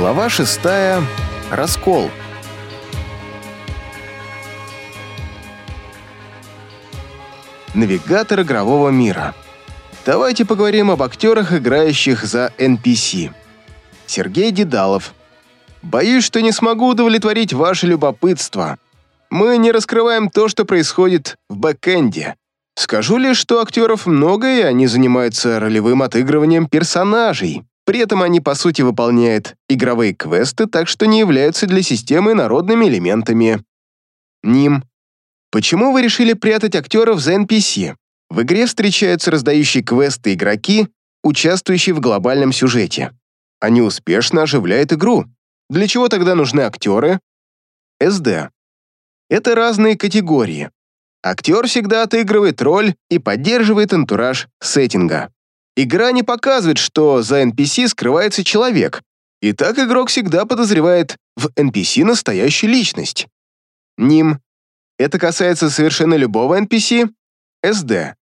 Глава шестая. Раскол. Навигатор игрового мира. Давайте поговорим об актерах, играющих за NPC. Сергей Дедалов. Боюсь, что не смогу удовлетворить ваше любопытство. Мы не раскрываем то, что происходит в бэкэнде. Скажу лишь, что актеров много, и они занимаются ролевым отыгрыванием персонажей. При этом они, по сути, выполняют игровые квесты, так что не являются для системы народными элементами. Ним. Почему вы решили прятать актеров за NPC? В игре встречаются раздающие квесты игроки, участвующие в глобальном сюжете. Они успешно оживляют игру. Для чего тогда нужны актеры? СД. Это разные категории. Актер всегда отыгрывает роль и поддерживает антураж сеттинга. Игра не показывает, что за NPC скрывается человек, и так игрок всегда подозревает в NPC настоящую личность. Ним. Это касается совершенно любого NPC. СД.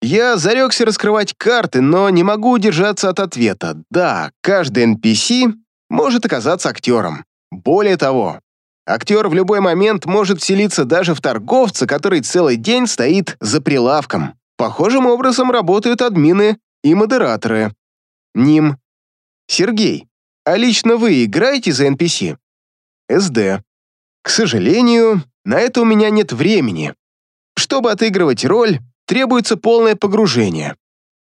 Я зарекся раскрывать карты, но не могу удержаться от ответа. Да, каждый NPC может оказаться актером. Более того, актер в любой момент может вселиться даже в торговца, который целый день стоит за прилавком. Похожим образом работают админы и модераторы. Ним. Сергей, а лично вы играете за NPC? СД. К сожалению, на это у меня нет времени. Чтобы отыгрывать роль, требуется полное погружение.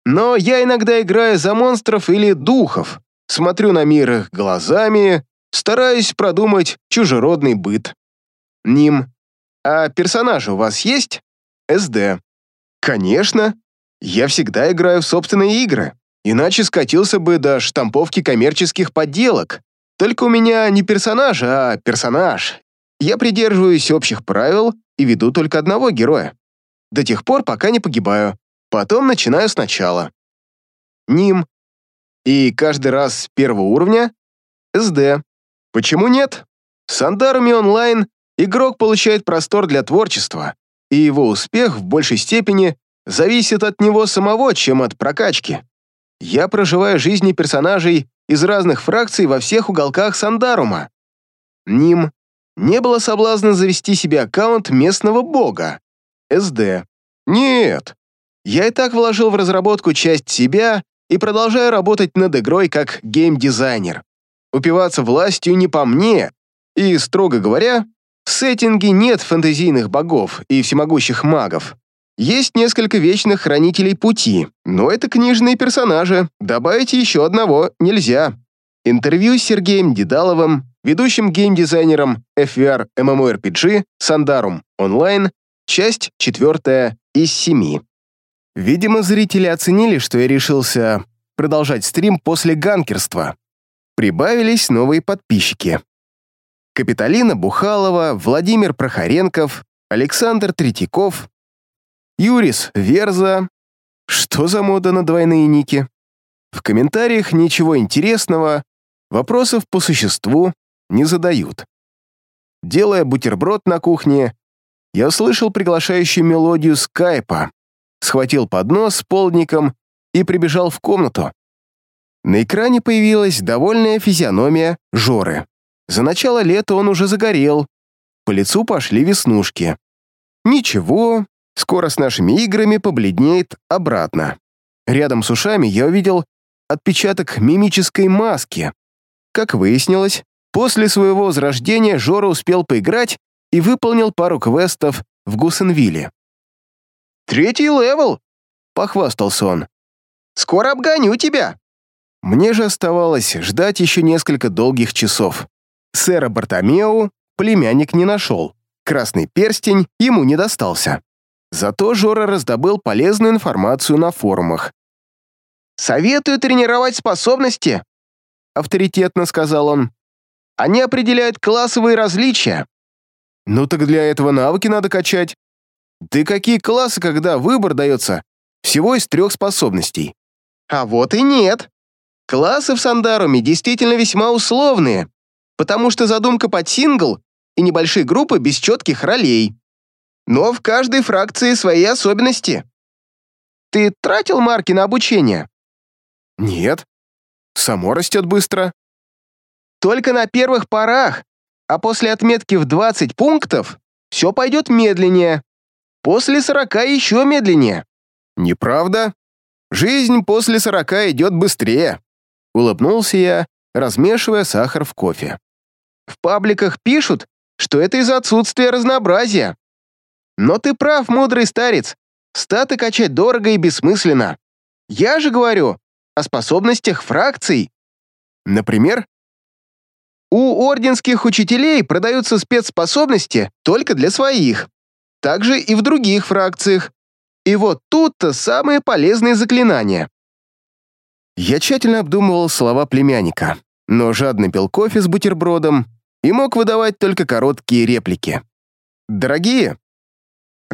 Но я иногда играю за монстров или духов, смотрю на мир их глазами, стараюсь продумать чужеродный быт. Ним. А персонажи у вас есть? СД. Конечно. Я всегда играю в собственные игры, иначе скатился бы до штамповки коммерческих подделок. Только у меня не персонаж, а персонаж. Я придерживаюсь общих правил и веду только одного героя. До тех пор, пока не погибаю. Потом начинаю сначала. Ним. И каждый раз с первого уровня СД. Почему нет? В Сандаруме онлайн игрок получает простор для творчества, и его успех в большей степени зависит от него самого, чем от прокачки. Я проживаю жизни персонажей из разных фракций во всех уголках Сандарума. Ним. Не было соблазна завести себе аккаунт местного бога. СД. Нет. Я и так вложил в разработку часть себя и продолжаю работать над игрой как геймдизайнер. Упиваться властью не по мне, и, строго говоря, в сеттинге нет фэнтезийных богов и всемогущих магов. Есть несколько вечных хранителей пути, но это книжные персонажи, добавить еще одного нельзя. Интервью с Сергеем Дедаловым, ведущим геймдизайнером FVR MMORPG Sandarum Online, часть четвертая из семи. Видимо, зрители оценили, что я решился продолжать стрим после ганкерства. Прибавились новые подписчики. Капиталина Бухалова, Владимир Прохоренков, Александр Третьяков, Юрис Верза. Что за мода на двойные ники? В комментариях ничего интересного, вопросов по существу не задают. Делая бутерброд на кухне, я услышал приглашающую мелодию скайпа, схватил поднос с полдником и прибежал в комнату. На экране появилась довольная физиономия Жоры. За начало лета он уже загорел, по лицу пошли веснушки. Ничего, Скоро с нашими играми побледнеет обратно. Рядом с ушами я увидел отпечаток мимической маски. Как выяснилось, после своего возрождения Жора успел поиграть и выполнил пару квестов в Гусенвилле. «Третий левел!» — похвастался он. «Скоро обгоню тебя!» Мне же оставалось ждать еще несколько долгих часов. Сэра Бартомеу племянник не нашел. Красный перстень ему не достался. Зато Жора раздобыл полезную информацию на форумах. «Советую тренировать способности», — авторитетно сказал он. «Они определяют классовые различия». «Ну так для этого навыки надо качать. Да какие классы, когда выбор дается всего из трех способностей?» «А вот и нет. Классы в Сандаруме действительно весьма условные, потому что задумка под сингл и небольшие группы без четких ролей. Но в каждой фракции свои особенности. Ты тратил марки на обучение? Нет. Само растет быстро. Только на первых порах, а после отметки в 20 пунктов все пойдет медленнее. После 40 еще медленнее. Неправда? Жизнь после 40 идет быстрее. Улыбнулся я, размешивая сахар в кофе. В пабликах пишут, что это из-за отсутствия разнообразия. Но ты прав, мудрый старец. Статы качать дорого и бессмысленно. Я же говорю о способностях фракций. Например, у орденских учителей продаются спецспособности только для своих. Также и в других фракциях. И вот тут-то самые полезные заклинания. Я тщательно обдумывал слова племянника, но жадно пил кофе с бутербродом и мог выдавать только короткие реплики. Дорогие?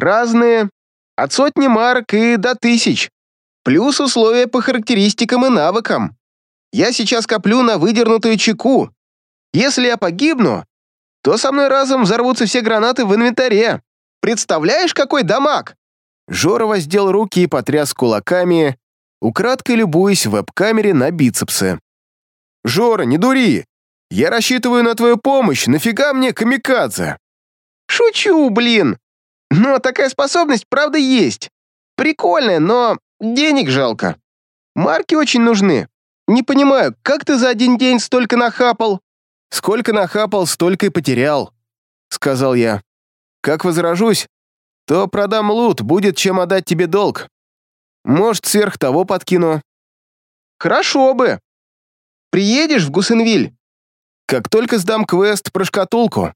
Разные. От сотни марок и до тысяч. Плюс условия по характеристикам и навыкам. Я сейчас коплю на выдернутую чеку. Если я погибну, то со мной разом взорвутся все гранаты в инвентаре. Представляешь, какой дамаг?» Жора воздел руки и потряс кулаками, украдкой любуясь в веб-камере на бицепсы. «Жора, не дури! Я рассчитываю на твою помощь, нафига мне камикадзе?» «Шучу, блин! Но такая способность, правда, есть. Прикольная, но денег жалко. Марки очень нужны. Не понимаю, как ты за один день столько нахапал?» «Сколько нахапал, столько и потерял», — сказал я. «Как возражусь, то продам лут, будет чем отдать тебе долг. Может, сверх того подкину». «Хорошо бы. Приедешь в Гусенвиль?» «Как только сдам квест про шкатулку.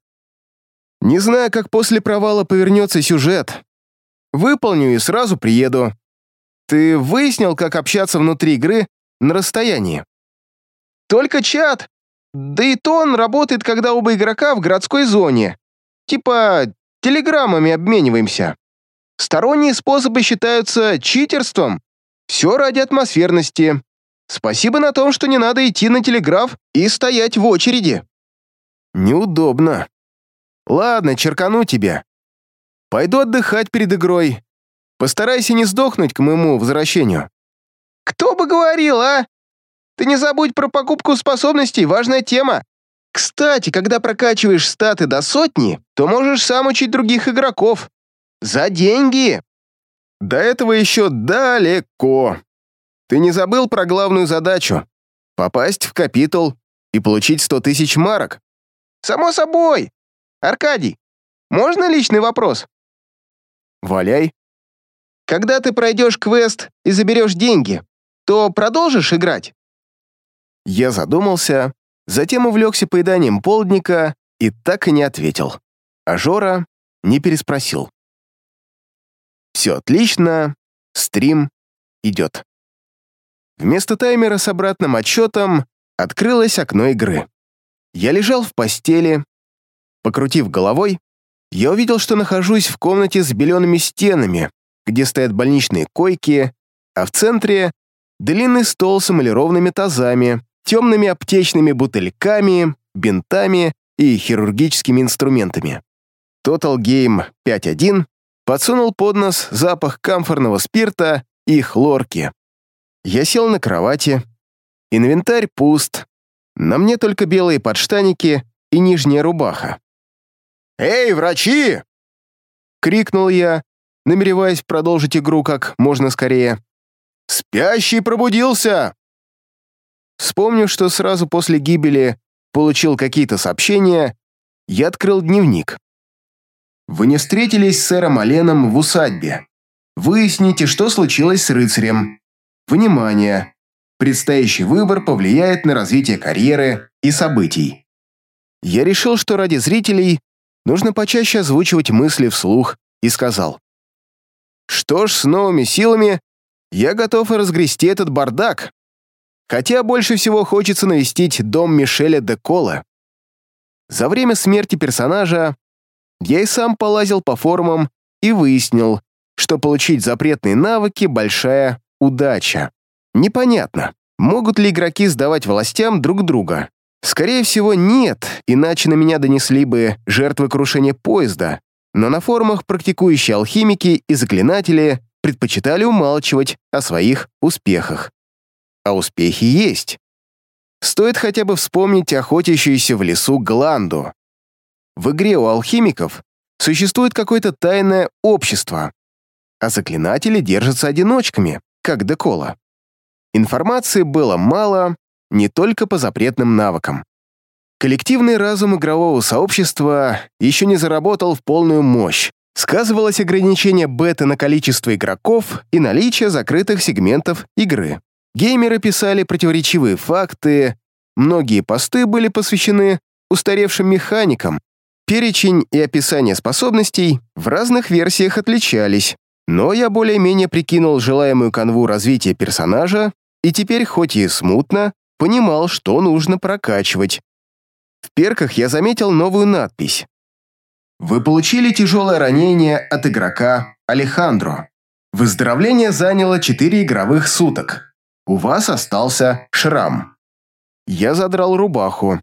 Не знаю, как после провала повернется сюжет. Выполню и сразу приеду. Ты выяснил, как общаться внутри игры на расстоянии?» «Только чат. Да и то он работает, когда оба игрока в городской зоне. Типа, телеграммами обмениваемся. Сторонние способы считаются читерством. Все ради атмосферности. Спасибо на том, что не надо идти на телеграф и стоять в очереди. Неудобно. Ладно, черкану тебя. Пойду отдыхать перед игрой. Постарайся не сдохнуть к моему возвращению. Кто бы говорил, а? Ты не забудь про покупку способностей, важная тема. Кстати, когда прокачиваешь статы до сотни, то можешь сам учить других игроков. За деньги. До этого еще далеко. Ты не забыл про главную задачу? Попасть в капитал и получить сто тысяч марок? Само собой. Аркадий, можно личный вопрос? Валяй. Когда ты пройдешь квест и заберешь деньги, то продолжишь играть? Я задумался, затем увлекся поеданием полдника и так и не ответил. А Жора не переспросил. Все отлично, стрим идет. Вместо таймера с обратным отчетом открылось окно игры. Я лежал в постели. Покрутив головой, я увидел, что нахожусь в комнате с белеными стенами, где стоят больничные койки, а в центре — длинный стол с эмалированными тазами, темными аптечными бутыльками, бинтами и хирургическими инструментами. Total Game 5.1 подсунул под нос запах камфорного спирта и хлорки. Я сел на кровати. Инвентарь пуст. На мне только белые подштаники и нижняя рубаха. «Эй, врачи!» — крикнул я, намереваясь продолжить игру как можно скорее. «Спящий пробудился!» Вспомнив, что сразу после гибели получил какие-то сообщения, я открыл дневник. «Вы не встретились с сэром Оленом в усадьбе. Выясните, что случилось с рыцарем. Внимание! Предстоящий выбор повлияет на развитие карьеры и событий». Я решил, что ради зрителей нужно почаще озвучивать мысли вслух и сказал. «Что ж, с новыми силами я готов разгрести этот бардак, Хотя больше всего хочется навестить дом Мишеля де Кола. За время смерти персонажа я и сам полазил по форумам и выяснил, что получить запретные навыки — большая удача. Непонятно, могут ли игроки сдавать властям друг друга. Скорее всего, нет, иначе на меня донесли бы жертвы крушения поезда, но на форумах практикующие алхимики и заклинатели предпочитали умалчивать о своих успехах а успехи есть. Стоит хотя бы вспомнить охотящуюся в лесу Гланду. В игре у алхимиков существует какое-то тайное общество, а заклинатели держатся одиночками, как Декола. Информации было мало не только по запретным навыкам. Коллективный разум игрового сообщества еще не заработал в полную мощь. Сказывалось ограничение бета на количество игроков и наличие закрытых сегментов игры. Геймеры писали противоречивые факты, многие посты были посвящены устаревшим механикам, перечень и описание способностей в разных версиях отличались, но я более-менее прикинул желаемую канву развития персонажа и теперь, хоть и смутно, понимал, что нужно прокачивать. В перках я заметил новую надпись. Вы получили тяжелое ранение от игрока Алехандро. Выздоровление заняло 4 игровых суток. У вас остался шрам. Я задрал рубаху.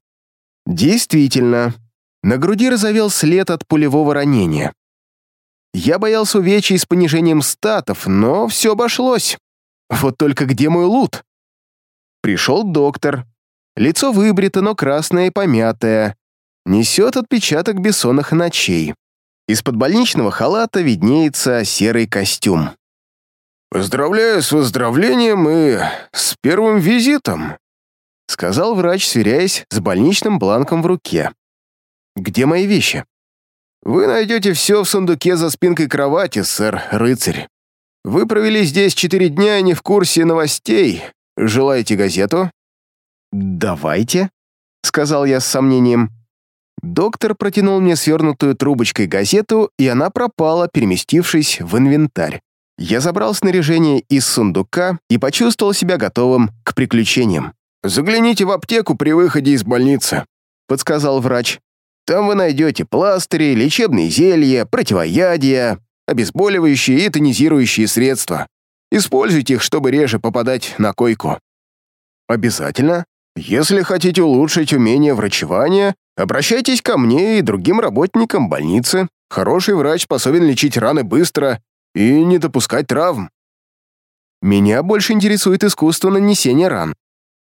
Действительно, на груди разовел след от пулевого ранения. Я боялся увечий с понижением статов, но все обошлось. Вот только где мой лут? Пришел доктор. Лицо выбрито, но красное и помятое. Несет отпечаток бессонных ночей. Из-под больничного халата виднеется серый костюм. «Поздравляю с выздоровлением и с первым визитом», сказал врач, сверяясь с больничным бланком в руке. «Где мои вещи?» «Вы найдете все в сундуке за спинкой кровати, сэр, рыцарь. Вы провели здесь четыре дня и не в курсе новостей. Желаете газету?» «Давайте», — сказал я с сомнением. Доктор протянул мне свернутую трубочкой газету, и она пропала, переместившись в инвентарь. Я забрал снаряжение из сундука и почувствовал себя готовым к приключениям. «Загляните в аптеку при выходе из больницы», — подсказал врач. «Там вы найдете пластыри, лечебные зелья, противоядия, обезболивающие и тонизирующие средства. Используйте их, чтобы реже попадать на койку». «Обязательно. Если хотите улучшить умение врачевания, обращайтесь ко мне и другим работникам больницы. Хороший врач способен лечить раны быстро и не допускать травм». «Меня больше интересует искусство нанесения ран»,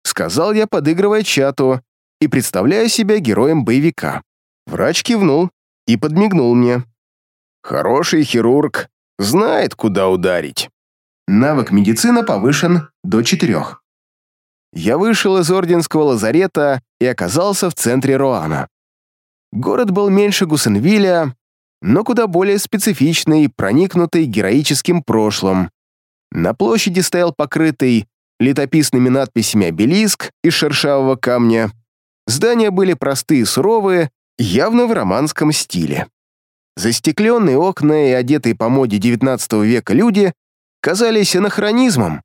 сказал я, подыгрывая чату и представляя себя героем боевика. Врач кивнул и подмигнул мне. «Хороший хирург, знает, куда ударить». Навык медицина повышен до четырех. Я вышел из Орденского лазарета и оказался в центре Руана. Город был меньше Гусенвилля, но куда более специфичный, проникнутый героическим прошлым. На площади стоял покрытый летописными надписями обелиск из шершавого камня. Здания были простые и суровые, явно в романском стиле. Застекленные окна и одетые по моде XIX века люди казались анахронизмом.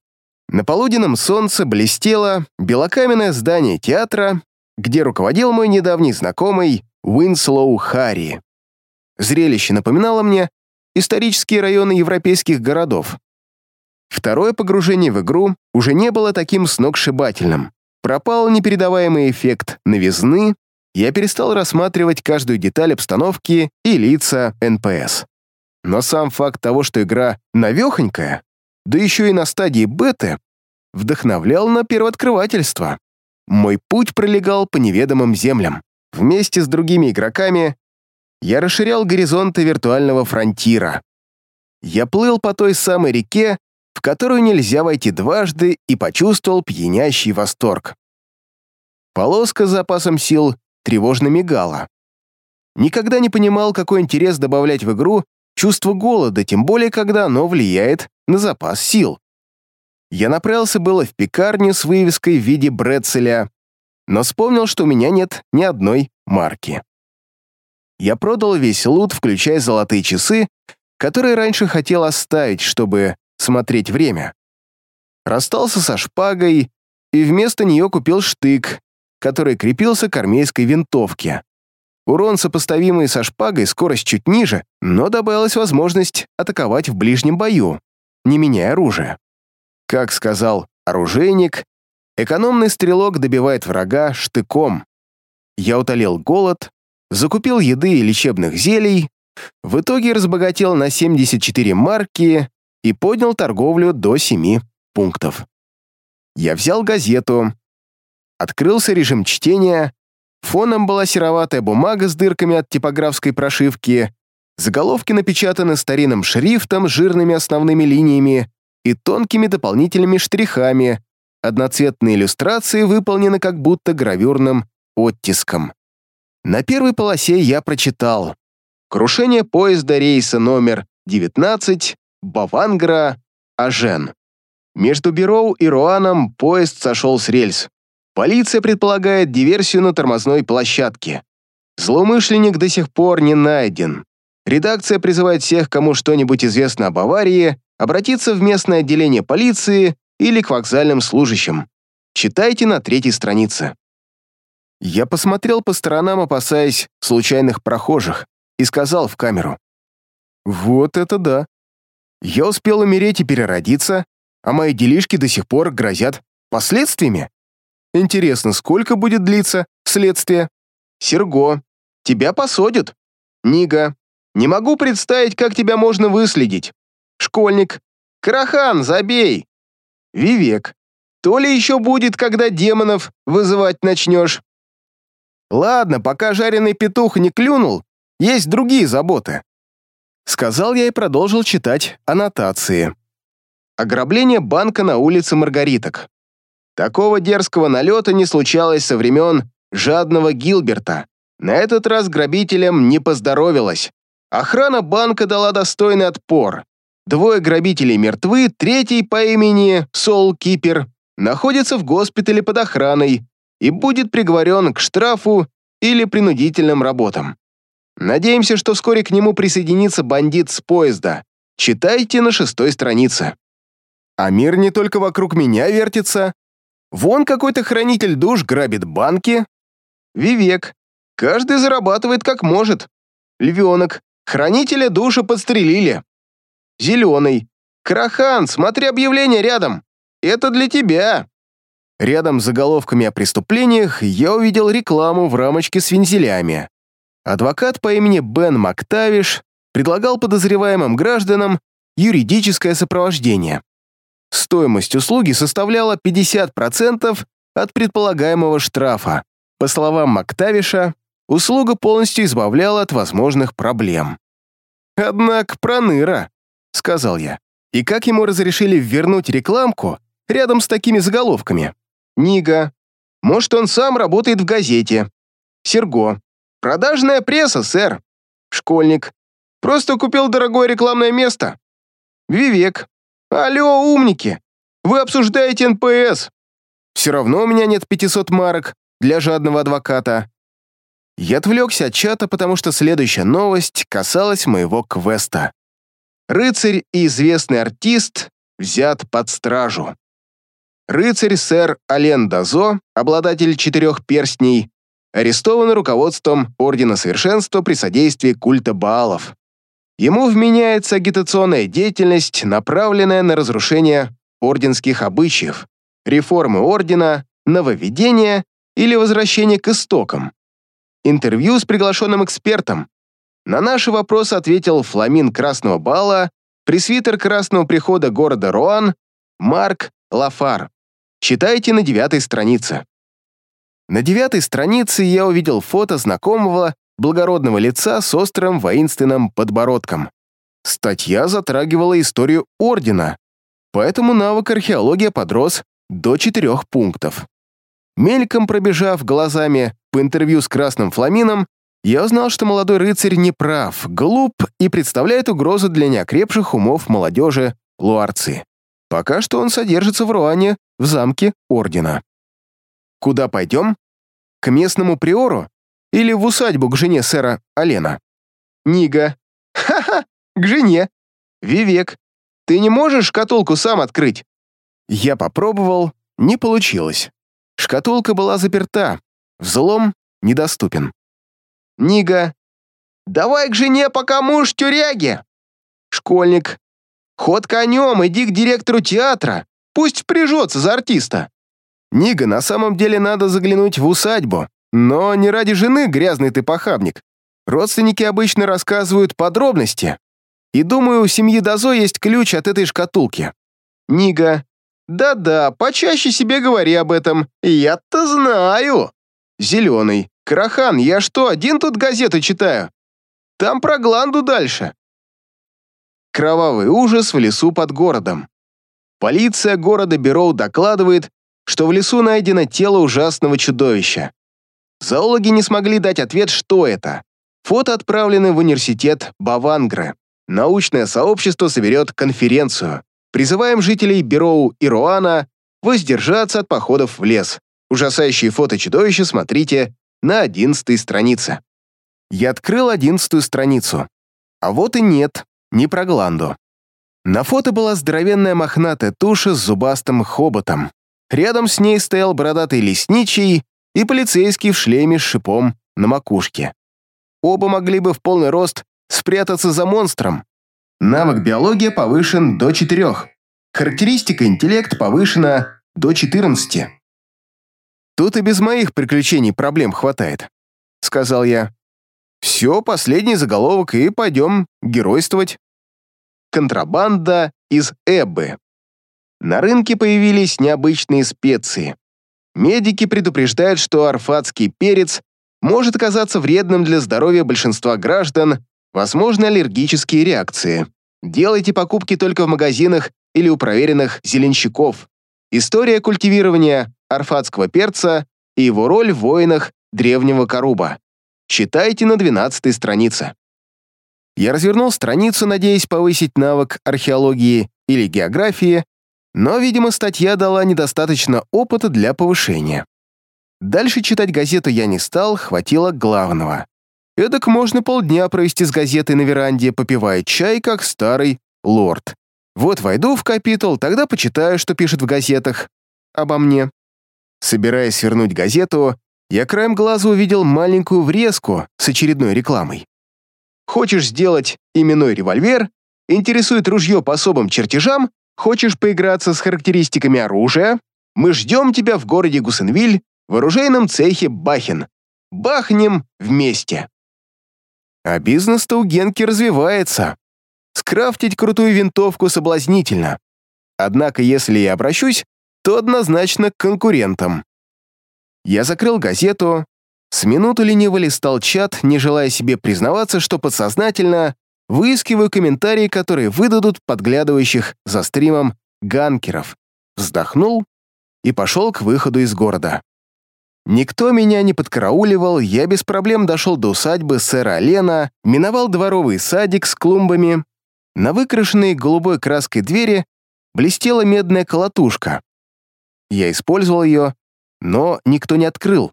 На полуденном солнце блестело белокаменное здание театра, где руководил мой недавний знакомый Уинслоу Харри. Зрелище напоминало мне исторические районы европейских городов. Второе погружение в игру уже не было таким сногсшибательным. Пропал непередаваемый эффект новизны, я перестал рассматривать каждую деталь обстановки и лица НПС. Но сам факт того, что игра навехонькая, да еще и на стадии беты, вдохновлял на первооткрывательство. Мой путь пролегал по неведомым землям. Вместе с другими игроками я расширял горизонты виртуального фронтира. Я плыл по той самой реке, в которую нельзя войти дважды, и почувствовал пьянящий восторг. Полоска с запасом сил тревожно мигала. Никогда не понимал, какой интерес добавлять в игру чувство голода, тем более, когда оно влияет на запас сил. Я направился было в пекарню с вывеской в виде брецеля, но вспомнил, что у меня нет ни одной марки. Я продал весь лут, включая золотые часы, которые раньше хотел оставить, чтобы смотреть время. Расстался со шпагой и вместо нее купил штык, который крепился к армейской винтовке. Урон сопоставимый со шпагой, скорость чуть ниже, но добавилась возможность атаковать в ближнем бою, не меняя оружие. Как сказал оружейник, экономный стрелок добивает врага штыком. Я утолил голод, закупил еды и лечебных зелий, в итоге разбогател на 74 марки и поднял торговлю до 7 пунктов. Я взял газету. Открылся режим чтения, фоном была сероватая бумага с дырками от типографской прошивки, заголовки напечатаны старинным шрифтом с жирными основными линиями и тонкими дополнительными штрихами, одноцветные иллюстрации выполнены как будто гравюрным оттиском. На первой полосе я прочитал «Крушение поезда рейса номер 19 Бавангра Ажен». Между Бероу и Руаном поезд сошел с рельс. Полиция предполагает диверсию на тормозной площадке. Злоумышленник до сих пор не найден. Редакция призывает всех, кому что-нибудь известно об аварии, обратиться в местное отделение полиции или к вокзальным служащим. Читайте на третьей странице. Я посмотрел по сторонам, опасаясь случайных прохожих, и сказал в камеру. «Вот это да! Я успел умереть и переродиться, а мои делишки до сих пор грозят последствиями. Интересно, сколько будет длиться следствие? Серго, тебя посадят. Нига, не могу представить, как тебя можно выследить. Школьник, Карахан, забей. Вивек, то ли еще будет, когда демонов вызывать начнешь. Ладно, пока жареный петух не клюнул, есть другие заботы. Сказал я и продолжил читать аннотации. Ограбление банка на улице Маргариток. Такого дерзкого налета не случалось со времен жадного Гилберта. На этот раз грабителям не поздоровилось. Охрана банка дала достойный отпор. Двое грабителей мертвы, третий по имени Сол Кипер находится в госпитале под охраной и будет приговорен к штрафу или принудительным работам. Надеемся, что вскоре к нему присоединится бандит с поезда. Читайте на шестой странице. А мир не только вокруг меня вертится. Вон какой-то хранитель душ грабит банки. Вивек. Каждый зарабатывает как может. Львенок. Хранителя души подстрелили. Зеленый. Крахан, смотри объявление рядом. Это для тебя. Рядом с заголовками о преступлениях я увидел рекламу в рамочке с вензелями. Адвокат по имени Бен Мактавиш предлагал подозреваемым гражданам юридическое сопровождение. Стоимость услуги составляла 50% от предполагаемого штрафа. По словам Мактавиша, услуга полностью избавляла от возможных проблем. «Однако проныра», — сказал я. «И как ему разрешили вернуть рекламку рядом с такими заголовками?» «Нига. Может, он сам работает в газете. Серго. Продажная пресса, сэр. Школьник. Просто купил дорогое рекламное место. Вивек. «Алло, умники! Вы обсуждаете НПС!» «Все равно у меня нет 500 марок для жадного адвоката». Я отвлекся от чата, потому что следующая новость касалась моего квеста. Рыцарь и известный артист взят под стражу. Рыцарь сэр Ален Дазо, обладатель четырех перстней, арестован руководством Ордена Совершенства при содействии культа Баалов. Ему вменяется агитационная деятельность, направленная на разрушение орденских обычаев, реформы ордена, нововведения или возвращение к истокам. Интервью с приглашенным экспертом. На наши вопросы ответил фламин Красного Бала, пресвитер Красного Прихода города Руан, Марк Лафар. Читайте на девятой странице. На девятой странице я увидел фото знакомого благородного лица с острым воинственным подбородком. Статья затрагивала историю Ордена, поэтому навык археология подрос до четырех пунктов. Мельком пробежав глазами по интервью с Красным Фламином, я узнал, что молодой рыцарь не прав, глуп и представляет угрозу для неокрепших умов молодежи Луарцы. Пока что он содержится в Руане, в замке Ордена. Куда пойдем? К местному приору или в усадьбу к жене сэра Алена? Нига. Ха-ха, к жене. Вивек, ты не можешь шкатулку сам открыть? Я попробовал, не получилось. Шкатулка была заперта, взлом недоступен. Нига. Давай к жене, пока муж в тюряге. Школьник. Ход конем, иди к директору театра. Пусть впряжется за артиста. Нига, на самом деле надо заглянуть в усадьбу. Но не ради жены, грязный ты похабник. Родственники обычно рассказывают подробности. И думаю, у семьи Дазо есть ключ от этой шкатулки. Нига. Да-да, почаще себе говори об этом. Я-то знаю. Зеленый. Карахан, я что, один тут газету читаю? Там про Гланду дальше. Кровавый ужас в лесу под городом. Полиция города Бероу докладывает, что в лесу найдено тело ужасного чудовища. Зоологи не смогли дать ответ, что это. Фото отправлены в университет Бавангры. Научное сообщество соберет конференцию. Призываем жителей Бероу и Руана воздержаться от походов в лес. Ужасающие фото чудовища смотрите на одиннадцатой странице. Я открыл одиннадцатую страницу. А вот и нет, не про Гланду. На фото была здоровенная мохнатая туша с зубастым хоботом. Рядом с ней стоял бородатый лесничий и полицейский в шлеме с шипом на макушке. Оба могли бы в полный рост спрятаться за монстром. Навык биология повышен до 4. Характеристика интеллект повышена до 14. «Тут и без моих приключений проблем хватает», — сказал я. «Все, последний заголовок, и пойдем геройствовать» контрабанда из Эббы. На рынке появились необычные специи. Медики предупреждают, что арфатский перец может оказаться вредным для здоровья большинства граждан, возможны аллергические реакции. Делайте покупки только в магазинах или у проверенных зеленщиков. История культивирования арфатского перца и его роль в войнах древнего Каруба. Читайте на 12 странице. Я развернул страницу, надеясь повысить навык археологии или географии, но, видимо, статья дала недостаточно опыта для повышения. Дальше читать газету я не стал, хватило главного. Эдак можно полдня провести с газетой на веранде, попивая чай, как старый лорд. Вот войду в капитул, тогда почитаю, что пишут в газетах обо мне. Собираясь свернуть газету, я краем глаза увидел маленькую врезку с очередной рекламой. Хочешь сделать именной револьвер? Интересует ружье по особым чертежам? Хочешь поиграться с характеристиками оружия? Мы ждем тебя в городе Гусенвиль в оружейном цехе Бахин. Бахнем вместе. А бизнес-то у Генки развивается. Скрафтить крутую винтовку соблазнительно. Однако, если я обращусь, то однозначно к конкурентам. Я закрыл газету, с минуту лениво листал чат, не желая себе признаваться, что подсознательно выискиваю комментарии, которые выдадут подглядывающих за стримом ганкеров. Вздохнул и пошел к выходу из города. Никто меня не подкарауливал, я без проблем дошел до усадьбы сэра Лена, миновал дворовый садик с клумбами. На выкрашенной голубой краской двери блестела медная колотушка. Я использовал ее, но никто не открыл.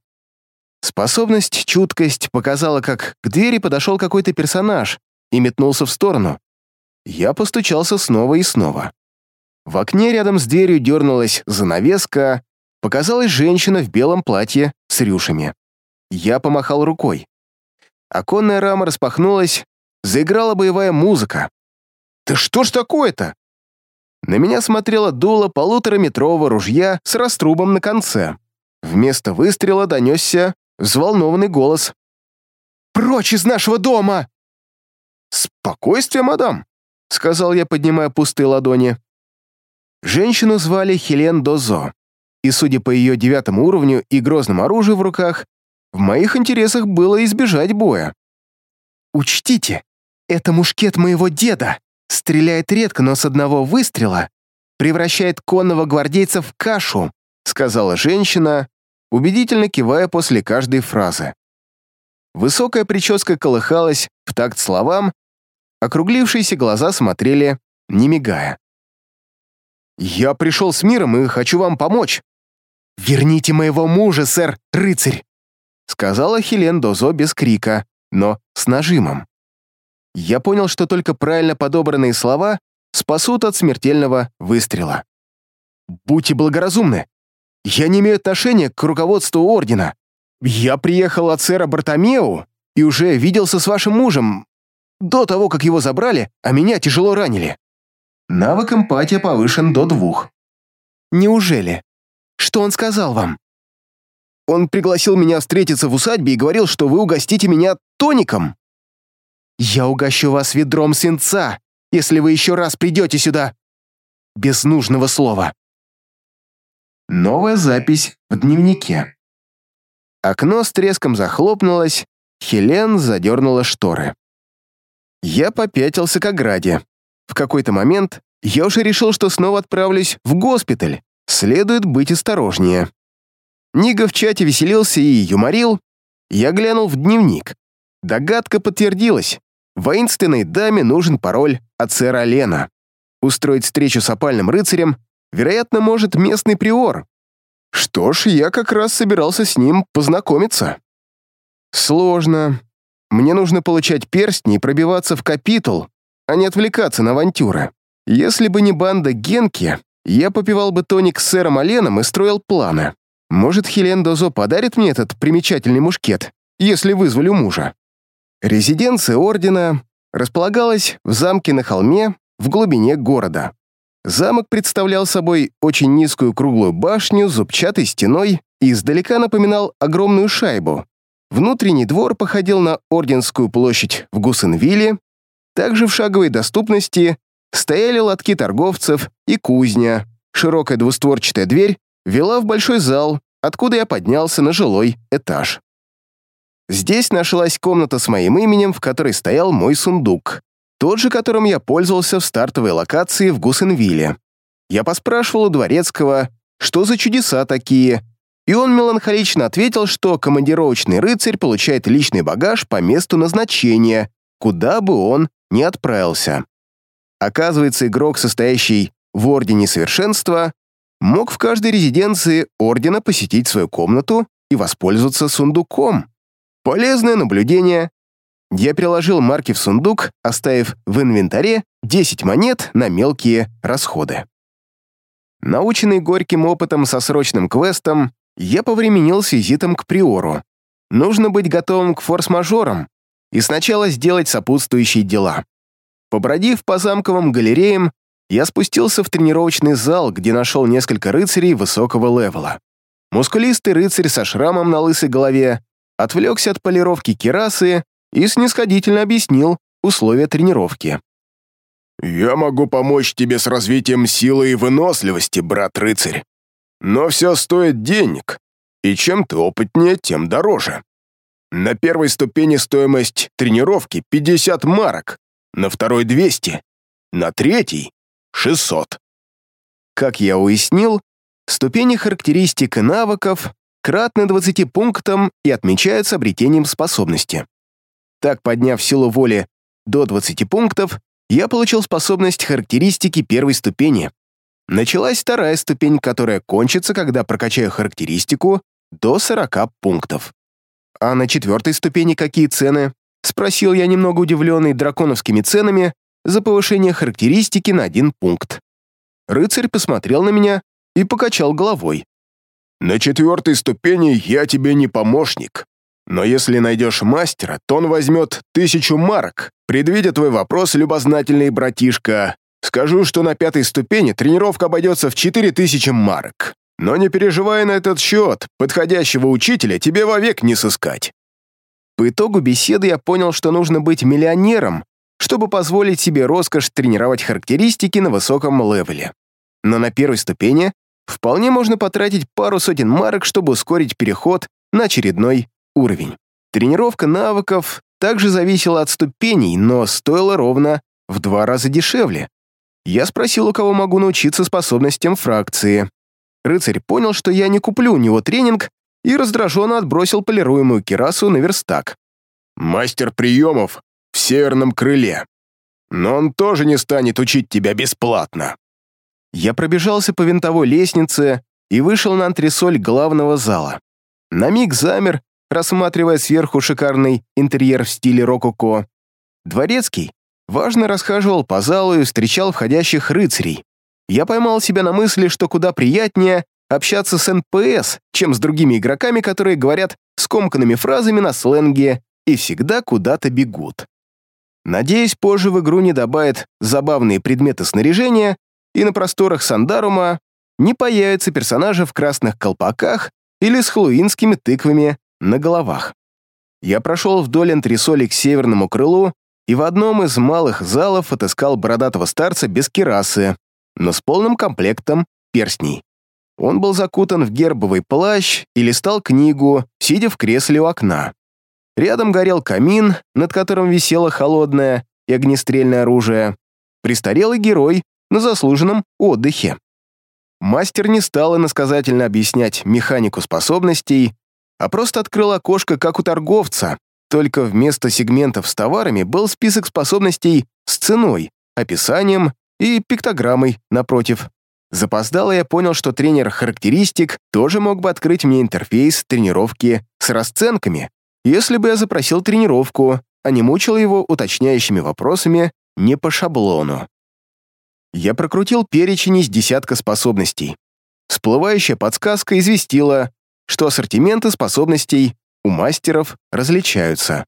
Способность чуткость показала, как к двери подошел какой-то персонаж и метнулся в сторону. Я постучался снова и снова. В окне рядом с дверью дернулась занавеска, показалась женщина в белом платье с рюшами. Я помахал рукой. Оконная рама распахнулась, заиграла боевая музыка. «Да что ж такое-то?» На меня смотрело дуло полутораметрового ружья с раструбом на конце. Вместо выстрела донесся взволнованный голос. «Прочь из нашего дома!» «Спокойствие, мадам», — сказал я, поднимая пустые ладони. Женщину звали Хелен Дозо, и, судя по ее девятому уровню и грозному оружию в руках, в моих интересах было избежать боя. «Учтите, это мушкет моего деда, стреляет редко, но с одного выстрела превращает конного гвардейца в кашу», сказала женщина, убедительно кивая после каждой фразы. Высокая прическа колыхалась в такт словам, округлившиеся глаза смотрели, не мигая. «Я пришел с миром и хочу вам помочь». «Верните моего мужа, сэр, рыцарь!» сказала Хелен Дозо без крика, но с нажимом. Я понял, что только правильно подобранные слова спасут от смертельного выстрела. «Будьте благоразумны. Я не имею отношения к руководству Ордена. Я приехал от сэра Бартомеу и уже виделся с вашим мужем до того, как его забрали, а меня тяжело ранили. Навык эмпатия повышен до двух. Неужели? Что он сказал вам? Он пригласил меня встретиться в усадьбе и говорил, что вы угостите меня тоником. Я угощу вас ведром свинца, если вы еще раз придете сюда. Без нужного слова. Новая запись в дневнике. Окно с треском захлопнулось, Хелен задернула шторы. Я попятился к ограде. В какой-то момент я уже решил, что снова отправлюсь в госпиталь. Следует быть осторожнее. Нига в чате веселился и юморил. Я глянул в дневник. Догадка подтвердилась. Воинственной даме нужен пароль от сэра Лена. Устроить встречу с опальным рыцарем, вероятно, может местный приор. Что ж, я как раз собирался с ним познакомиться. Сложно. Мне нужно получать перстни и пробиваться в капитул, а не отвлекаться на авантюры. Если бы не банда Генки, я попивал бы тоник с сэром Оленом и строил планы. Может, Хелен Дозо подарит мне этот примечательный мушкет, если вызволю мужа. Резиденция ордена располагалась в замке на холме в глубине города. Замок представлял собой очень низкую круглую башню с зубчатой стеной и издалека напоминал огромную шайбу. Внутренний двор походил на Орденскую площадь в Гусенвилле. Также в шаговой доступности стояли лотки торговцев и кузня. Широкая двустворчатая дверь вела в большой зал, откуда я поднялся на жилой этаж. Здесь нашлась комната с моим именем, в которой стоял мой сундук. Тот же, которым я пользовался в стартовой локации в Гусенвилле. Я поспрашивал у Дворецкого, что за чудеса такие, и он меланхолично ответил, что командировочный рыцарь получает личный багаж по месту назначения, куда бы он ни отправился. Оказывается, игрок, состоящий в Ордене Совершенства, мог в каждой резиденции Ордена посетить свою комнату и воспользоваться сундуком. Полезное наблюдение, я переложил марки в сундук, оставив в инвентаре 10 монет на мелкие расходы. Наученный горьким опытом со срочным квестом, я повременил с визитом к Приору. Нужно быть готовым к форс-мажорам и сначала сделать сопутствующие дела. Побродив по замковым галереям, я спустился в тренировочный зал, где нашел несколько рыцарей высокого левела. Мускулистый рыцарь со шрамом на лысой голове отвлекся от полировки керасы и снисходительно объяснил условия тренировки. «Я могу помочь тебе с развитием силы и выносливости, брат-рыцарь. Но все стоит денег, и чем ты опытнее, тем дороже. На первой ступени стоимость тренировки 50 марок, на второй 200, на третьей 600. Как я уяснил, ступени характеристик и навыков кратны 20 пунктам и отмечаются обретением способности. Так, подняв силу воли до 20 пунктов, я получил способность характеристики первой ступени. Началась вторая ступень, которая кончится, когда прокачаю характеристику до 40 пунктов. А на четвертой ступени какие цены? Спросил я немного удивленный драконовскими ценами за повышение характеристики на один пункт. Рыцарь посмотрел на меня и покачал головой. «На четвертой ступени я тебе не помощник. Но если найдешь мастера, то он возьмет тысячу марок. Предвидя твой вопрос, любознательный братишка, скажу, что на пятой ступени тренировка обойдется в четыре тысячи марок. Но не переживай на этот счет, подходящего учителя тебе вовек не сыскать. По итогу беседы я понял, что нужно быть миллионером, чтобы позволить себе роскошь тренировать характеристики на высоком левеле. Но на первой ступени вполне можно потратить пару сотен марок, чтобы ускорить переход на очередной уровень. Тренировка навыков также зависела от ступеней, но стоила ровно в два раза дешевле. Я спросил, у кого могу научиться способностям фракции. Рыцарь понял, что я не куплю у него тренинг, и раздраженно отбросил полируемую кирасу на верстак. «Мастер приемов в северном крыле. Но он тоже не станет учить тебя бесплатно». Я пробежался по винтовой лестнице и вышел на антресоль главного зала. На миг замер рассматривая сверху шикарный интерьер в стиле рококо. Дворецкий важно расхаживал по залу и встречал входящих рыцарей. Я поймал себя на мысли, что куда приятнее общаться с НПС, чем с другими игроками, которые говорят скомканными фразами на сленге и всегда куда-то бегут. Надеюсь, позже в игру не добавят забавные предметы снаряжения, и на просторах Сандарума не появятся персонажи в красных колпаках или с хэллоуинскими тыквами на головах. Я прошел вдоль антресоли к северному крылу и в одном из малых залов отыскал бородатого старца без кирасы, но с полным комплектом перстней. Он был закутан в гербовый плащ и листал книгу, сидя в кресле у окна. Рядом горел камин, над которым висело холодное и огнестрельное оружие. Престарелый герой на заслуженном отдыхе. Мастер не стал иносказательно объяснять механику способностей, а просто открыл окошко, как у торговца, только вместо сегментов с товарами был список способностей с ценой, описанием и пиктограммой напротив. Запоздало я понял, что тренер характеристик тоже мог бы открыть мне интерфейс тренировки с расценками, если бы я запросил тренировку, а не мучил его уточняющими вопросами не по шаблону. Я прокрутил перечень из десятка способностей. Всплывающая подсказка известила, что ассортименты способностей у мастеров различаются.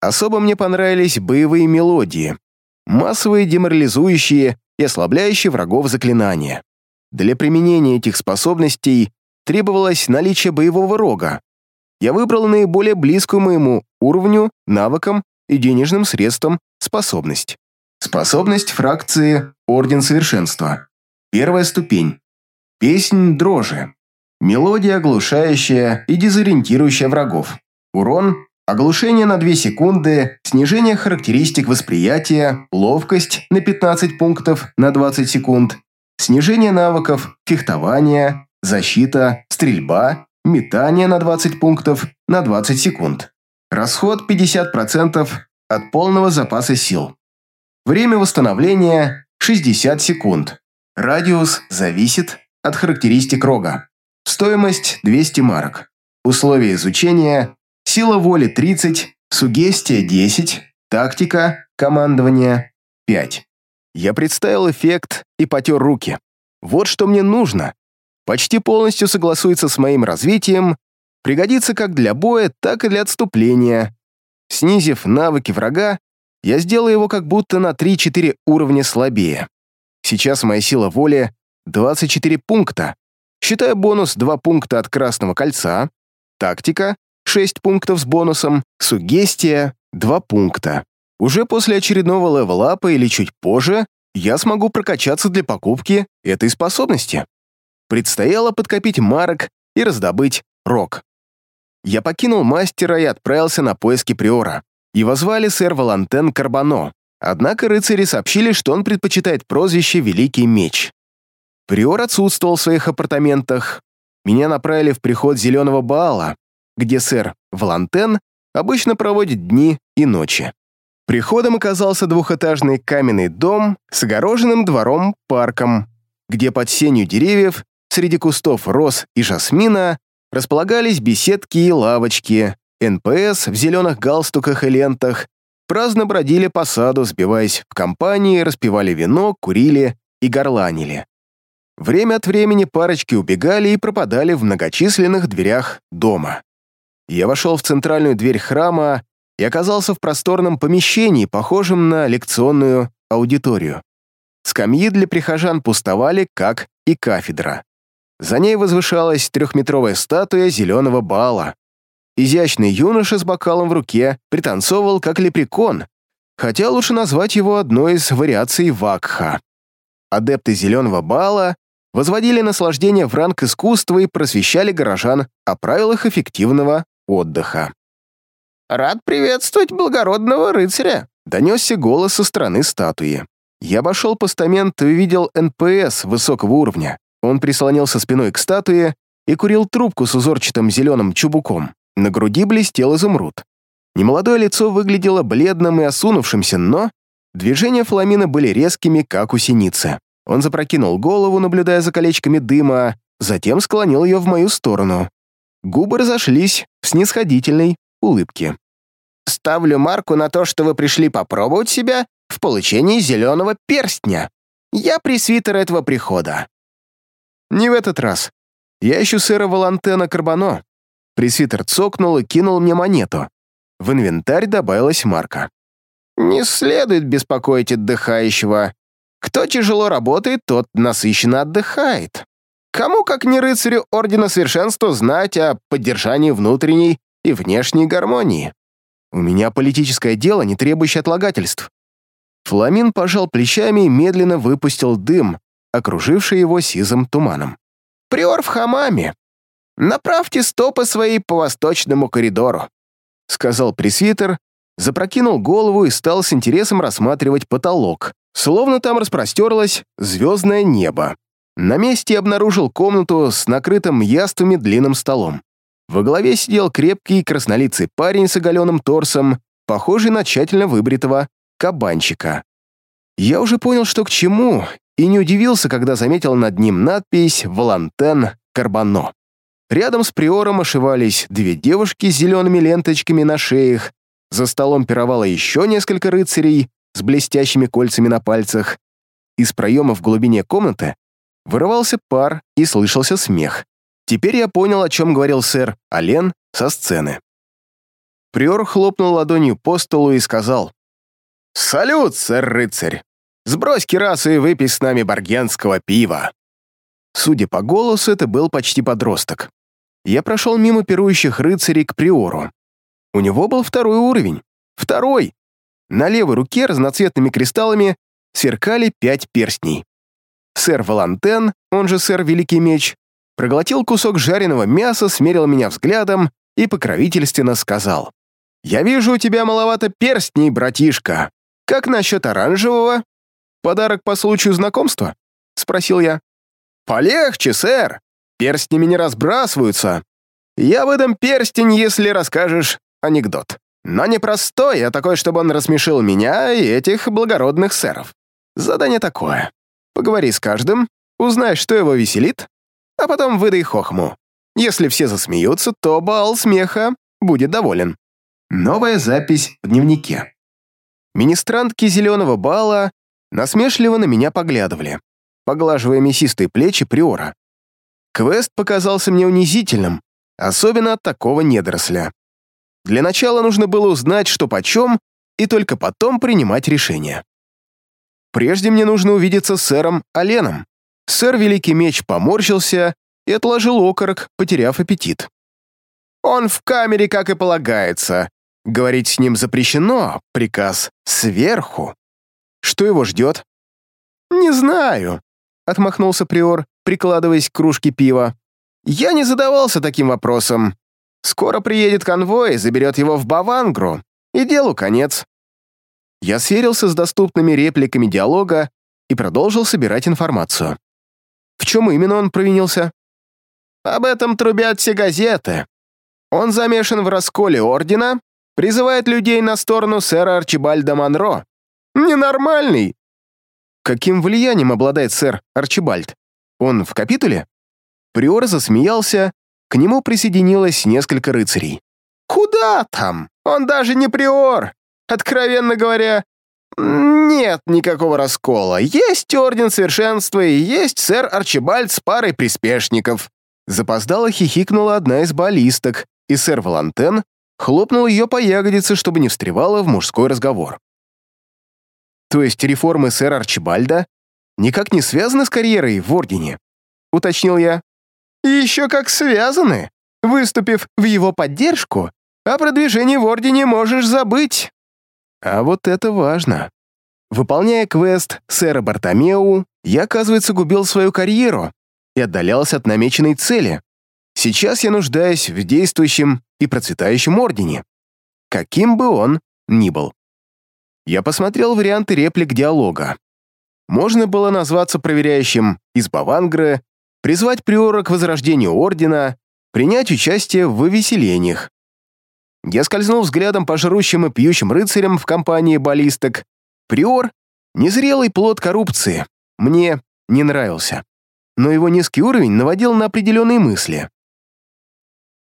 Особо мне понравились боевые мелодии, массовые деморализующие и ослабляющие врагов заклинания. Для применения этих способностей требовалось наличие боевого рога. Я выбрал наиболее близкую моему уровню, навыкам и денежным средствам способность. Способность фракции Орден Совершенства. Первая ступень. Песнь дрожи. Мелодия оглушающая и дезориентирующая врагов. Урон – оглушение на 2 секунды, снижение характеристик восприятия, ловкость на 15 пунктов на 20 секунд, снижение навыков фехтования, защита, стрельба, метание на 20 пунктов на 20 секунд. Расход 50% от полного запаса сил. Время восстановления 60 секунд. Радиус зависит от характеристик рога. Стоимость 200 марок. Условия изучения. Сила воли 30, сугестия 10, тактика, командование 5. Я представил эффект и потер руки. Вот что мне нужно. Почти полностью согласуется с моим развитием, пригодится как для боя, так и для отступления. Снизив навыки врага, я сделаю его как будто на 3-4 уровня слабее. Сейчас моя сила воли 24 пункта, Считая бонус 2 пункта от Красного Кольца, тактика — 6 пунктов с бонусом, сугестия — 2 пункта. Уже после очередного левелапа или чуть позже я смогу прокачаться для покупки этой способности. Предстояло подкопить марок и раздобыть рок. Я покинул мастера и отправился на поиски Приора. Его звали сэр Валантен Карбано, однако рыцари сообщили, что он предпочитает прозвище «Великий меч». Приор отсутствовал в своих апартаментах. Меня направили в приход Зеленого Баала, где сэр Валантен обычно проводит дни и ночи. Приходом оказался двухэтажный каменный дом с огороженным двором-парком, где под сенью деревьев, среди кустов роз и жасмина, располагались беседки и лавочки, НПС в зеленых галстуках и лентах, праздно бродили по саду, сбиваясь в компании, распивали вино, курили и горланили. Время от времени парочки убегали и пропадали в многочисленных дверях дома. Я вошел в центральную дверь храма и оказался в просторном помещении, похожем на лекционную аудиторию. Скамьи для прихожан пустовали, как и кафедра. За ней возвышалась трехметровая статуя зеленого бала. Изящный юноша с бокалом в руке пританцовывал, как лепрекон, хотя лучше назвать его одной из вариаций вакха. Адепты зеленого бала возводили наслаждение в ранг искусства и просвещали горожан о правилах эффективного отдыха. «Рад приветствовать благородного рыцаря», — донесся голос со стороны статуи. Я обошел постамент и увидел НПС высокого уровня. Он прислонился спиной к статуе и курил трубку с узорчатым зеленым чубуком. На груди блестел изумруд. Немолодое лицо выглядело бледным и осунувшимся, но движения Фламина были резкими, как у синицы. Он запрокинул голову, наблюдая за колечками дыма, затем склонил ее в мою сторону. Губы разошлись в снисходительной улыбке. «Ставлю марку на то, что вы пришли попробовать себя в получении зеленого перстня. Я пресвитер этого прихода». «Не в этот раз. Я ищу сэра Валантена Карбано». Пресвитер цокнул и кинул мне монету. В инвентарь добавилась марка. «Не следует беспокоить отдыхающего. Кто тяжело работает, тот насыщенно отдыхает. Кому, как не рыцарю Ордена Совершенства, знать о поддержании внутренней и внешней гармонии? У меня политическое дело, не требующее отлагательств. Фламин пожал плечами и медленно выпустил дым, окруживший его сизым туманом. Приор в хамаме. Направьте стопы свои по восточному коридору», — сказал пресвитер, запрокинул голову и стал с интересом рассматривать потолок, словно там распростерлось звездное небо. На месте обнаружил комнату с накрытым яствами длинным столом. Во главе сидел крепкий краснолицый парень с оголенным торсом, похожий на тщательно выбритого кабанчика. Я уже понял, что к чему, и не удивился, когда заметил над ним надпись «Волантен Карбано». Рядом с приором ошивались две девушки с зелеными ленточками на шеях, за столом пировало еще несколько рыцарей с блестящими кольцами на пальцах. Из проема в глубине комнаты вырывался пар и слышался смех. Теперь я понял, о чем говорил сэр Ален со сцены. Приор хлопнул ладонью по столу и сказал, «Салют, сэр-рыцарь! Сбрось кирасу и выпей с нами баргенского пива!» Судя по голосу, это был почти подросток. Я прошел мимо пирующих рыцарей к Приору. У него был второй уровень. Второй! На левой руке разноцветными кристаллами сверкали пять перстней. Сэр Валантен, он же сэр Великий Меч, проглотил кусок жареного мяса, смерил меня взглядом и покровительственно сказал. «Я вижу, у тебя маловато перстней, братишка. Как насчет оранжевого? Подарок по случаю знакомства?» — спросил я. «Полегче, сэр. Перстнями не разбрасываются. Я выдам перстень, если расскажешь анекдот. Но не простой, а такой, чтобы он рассмешил меня и этих благородных сэров. Задание такое. Поговори с каждым, узнай, что его веселит, а потом выдай хохму. Если все засмеются, то бал смеха будет доволен. Новая запись в дневнике. Министрантки зеленого бала насмешливо на меня поглядывали, поглаживая мясистые плечи приора. Квест показался мне унизительным, особенно от такого недоросля. Для начала нужно было узнать, что почем, и только потом принимать решение. Прежде мне нужно увидеться с сэром Оленом. Сэр Великий Меч поморщился и отложил окорок, потеряв аппетит. «Он в камере, как и полагается. Говорить с ним запрещено, приказ сверху. Что его ждет?» «Не знаю», — отмахнулся Приор, прикладываясь к кружке пива. «Я не задавался таким вопросом. Скоро приедет конвой заберет его в Бавангру, и делу конец». Я сверился с доступными репликами диалога и продолжил собирать информацию. В чем именно он провинился? Об этом трубят все газеты. Он замешан в расколе Ордена, призывает людей на сторону сэра Арчибальда Монро. Ненормальный. Каким влиянием обладает сэр Арчибальд? Он в капитуле? Приор засмеялся, к нему присоединилось несколько рыцарей. Куда там? Он даже не приор. Откровенно говоря, «Нет никакого раскола. Есть Орден Совершенства и есть сэр Арчибальд с парой приспешников». Запоздало хихикнула одна из баллисток, и сэр Валантен хлопнул ее по ягодице, чтобы не встревала в мужской разговор. То есть реформы сэра Арчибальда никак не связаны с карьерой в Ордене? Уточнил я. Еще как связаны. Выступив в его поддержку, о продвижении в Ордене можешь забыть. А вот это важно. Выполняя квест сэра Бартомеу, я, оказывается, губил свою карьеру и отдалялся от намеченной цели. Сейчас я нуждаюсь в действующем и процветающем ордене, каким бы он ни был. Я посмотрел варианты реплик диалога. Можно было назваться проверяющим из Бавангры, призвать приора к возрождению ордена, принять участие в вывеселениях. Я скользнул взглядом по жрущим и пьющим рыцарям в компании баллисток. Приор — незрелый плод коррупции. Мне не нравился. Но его низкий уровень наводил на определенные мысли.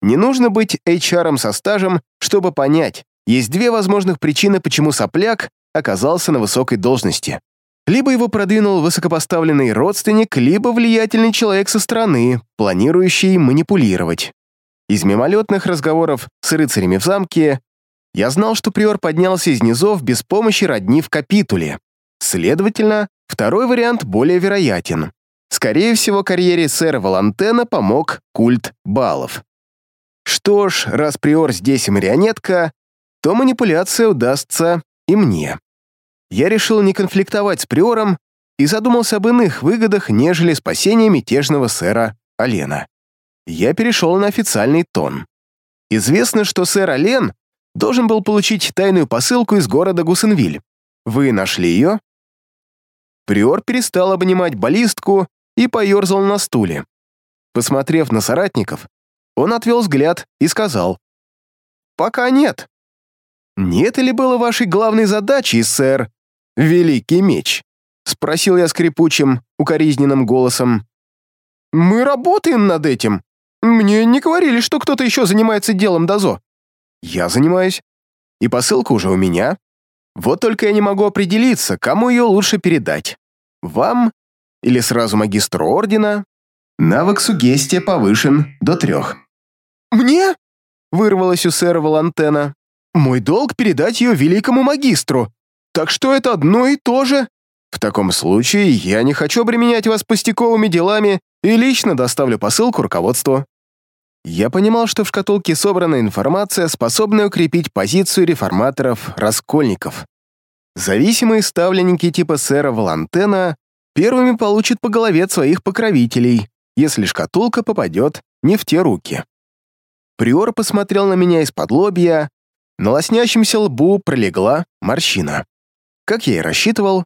Не нужно быть HR со стажем, чтобы понять, есть две возможных причины, почему сопляк оказался на высокой должности. Либо его продвинул высокопоставленный родственник, либо влиятельный человек со стороны, планирующий манипулировать. Из мимолетных разговоров с рыцарями в замке я знал, что приор поднялся из низов без помощи родни в капитуле. Следовательно, второй вариант более вероятен. Скорее всего, карьере сэра Валантена помог культ балов. Что ж, раз приор здесь марионетка, то манипуляция удастся и мне. Я решил не конфликтовать с приором и задумался об иных выгодах, нежели спасение мятежного сэра Алена. Я перешел на официальный тон. Известно, что сэр Ален должен был получить тайную посылку из города Гусенвиль. Вы нашли ее? Приор перестал обнимать баллистку и поерзал на стуле. Посмотрев на соратников, он отвел взгляд и сказал, «Пока нет». «Нет ли было вашей главной задачей, сэр, Великий меч?» — спросил я скрипучим, укоризненным голосом. «Мы работаем над этим. Мне не говорили, что кто-то еще занимается делом Дозо. Я занимаюсь. И посылка уже у меня. Вот только я не могу определиться, кому ее лучше передать. Вам или сразу магистру ордена?» Навык сугестия повышен до трех. «Мне?» — вырвалось у сэра Валантена. «Мой долг передать ее великому магистру. Так что это одно и то же. В таком случае я не хочу обременять вас пустяковыми делами и лично доставлю посылку руководству». Я понимал, что в шкатулке собрана информация, способная укрепить позицию реформаторов-раскольников. Зависимые ставленники типа сэра Валантена первыми получат по голове своих покровителей, если шкатулка попадет не в те руки. Приор посмотрел на меня из-под лобья, на лоснящемся лбу пролегла морщина. Как я и рассчитывал,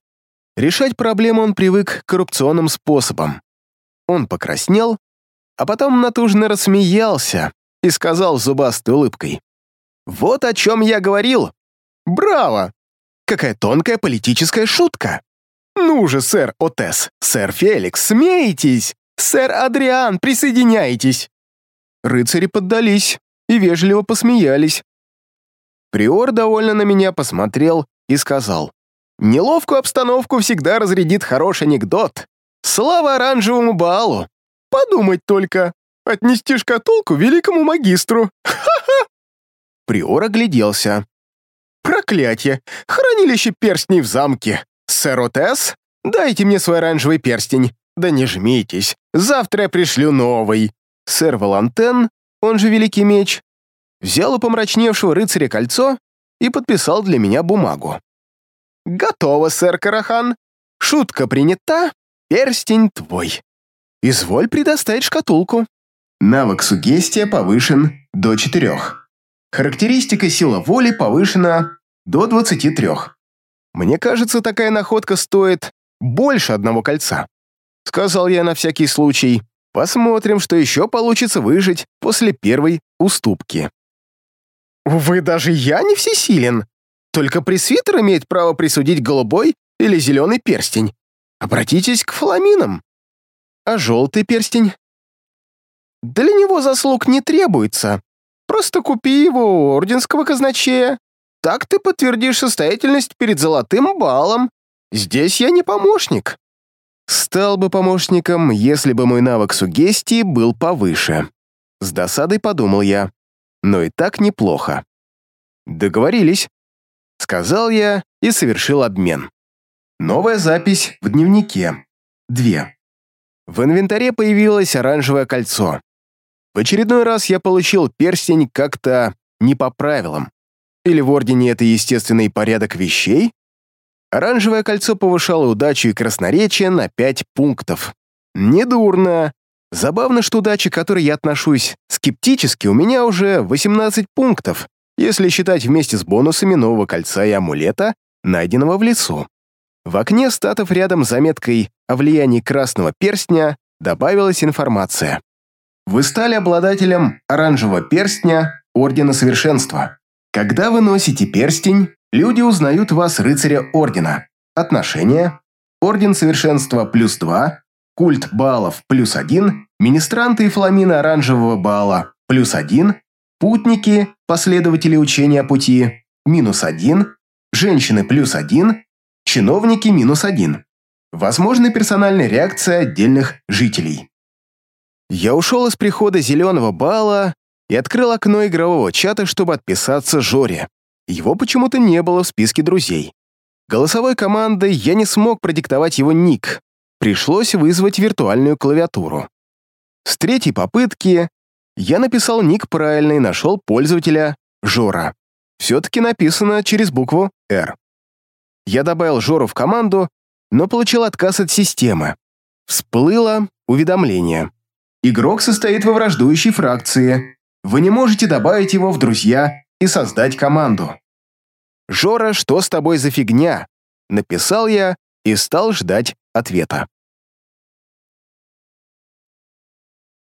решать проблему он привык коррупционным способом. Он покраснел, а потом натужно рассмеялся и сказал зубастой улыбкой. «Вот о чем я говорил! Браво! Какая тонкая политическая шутка! Ну же, сэр Отес, сэр Феликс, смейтесь! «Сэр Адриан, присоединяйтесь!» Рыцари поддались и вежливо посмеялись. Приор довольно на меня посмотрел и сказал, «Неловкую обстановку всегда разрядит хороший анекдот. Слава оранжевому балу! Подумать только, отнести шкатулку великому магистру! Ха-ха!» Приор огляделся. «Проклятье! Хранилище перстней в замке! Сэр Отес, дайте мне свой оранжевый перстень!» «Да не жмитесь, завтра я пришлю новый». Сэр Валантен, он же Великий Меч, взял у помрачневшего рыцаря кольцо и подписал для меня бумагу. «Готово, сэр Карахан. Шутка принята, перстень твой. Изволь предоставить шкатулку». Навык сугестия повышен до четырех. Характеристика сила воли повышена до 23. Мне кажется, такая находка стоит больше одного кольца. Сказал я на всякий случай. Посмотрим, что еще получится выжить после первой уступки. Увы, даже я не всесилен. Только пресвитер имеет право присудить голубой или зеленый перстень. Обратитесь к фламинам. А желтый перстень? Для него заслуг не требуется. Просто купи его у орденского казначея. Так ты подтвердишь состоятельность перед золотым балом. Здесь я не помощник. Стал бы помощником, если бы мой навык сугестии был повыше. С досадой подумал я. Но и так неплохо. Договорились. Сказал я и совершил обмен. Новая запись в дневнике. Две. В инвентаре появилось оранжевое кольцо. В очередной раз я получил перстень как-то не по правилам. Или в Ордене это естественный порядок вещей? Оранжевое кольцо повышало удачу и красноречие на 5 пунктов. Недурно. Забавно, что удача, к которой я отношусь скептически, у меня уже 18 пунктов, если считать вместе с бонусами нового кольца и амулета, найденного в лесу. В окне статов рядом с заметкой о влиянии красного перстня добавилась информация. Вы стали обладателем оранжевого перстня Ордена Совершенства. Когда вы носите перстень, Люди узнают вас рыцаря Ордена. Отношения. Орден Совершенства плюс 2. Культ Балов плюс 1. Министранты и фламины Оранжевого Бала плюс 1. Путники, последователи учения пути, минус 1. Женщины плюс 1. Чиновники минус 1. Возможна персональная реакция отдельных жителей. Я ушел из прихода Зеленого Бала и открыл окно игрового чата, чтобы отписаться Жоре. Его почему-то не было в списке друзей. Голосовой командой я не смог продиктовать его ник. Пришлось вызвать виртуальную клавиатуру. С третьей попытки я написал ник правильно и нашел пользователя Жора. Все-таки написано через букву «Р». Я добавил Жору в команду, но получил отказ от системы. Всплыло уведомление. Игрок состоит во враждующей фракции. Вы не можете добавить его в друзья и создать команду. «Жора, что с тобой за фигня?» Написал я и стал ждать ответа.